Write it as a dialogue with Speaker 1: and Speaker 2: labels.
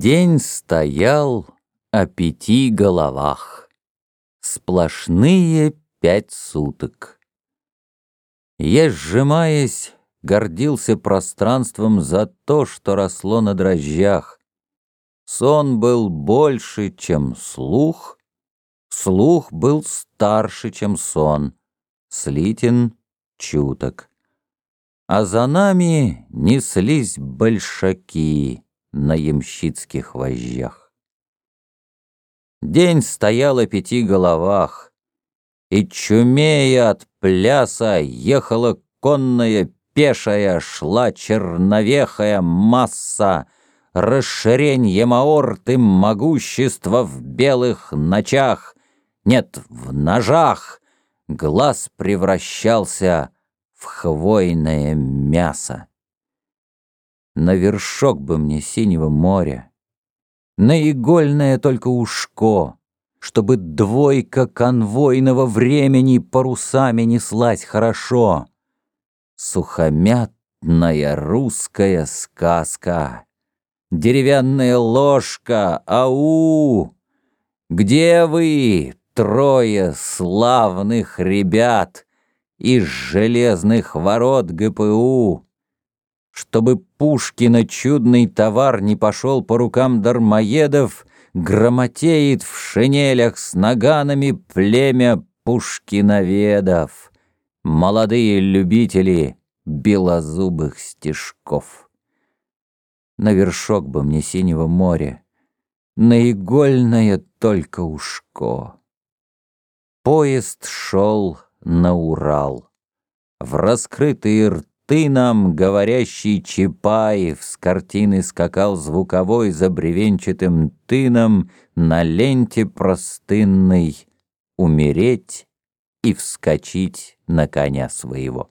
Speaker 1: День стоял о пяти головах. Сплошные пять суток. Я, сжимаясь, гордился пространством за то, что росло на дрожжах. Сон был больше, чем слух, слух был старше, чем сон, слитен чуток. А за нами неслись большаки на ямщицких вожжах. День стоял о пяти головах, и, чумея от пляса, ехала конная, пешая, шла черновехая масса, расширеньем аорты могущества в белых ночах, нет, в ножах, глаз превращался в хвойное мясо. На вершок бы мне синего моря, На игольное только ушко, Чтобы двойка конвойного времени Парусами неслась хорошо. Сухомятная русская сказка, Деревянная ложка, ау! Где вы, трое славных ребят Из железных ворот ГПУ? Чтобы Пушкина чудный товар не пошел по рукам дармоедов, Громотеет в шинелях с наганами племя пушкиноведов, Молодые любители белозубых стежков. На вершок бы мне синего моря, На игольное только ушко. Поезд шел на Урал. В раскрытые рты ты нам, говорящий Чапаев, с картины скакал звуковой за бревенчатым тыном на ленте простынной умереть и вскочить на коня своего.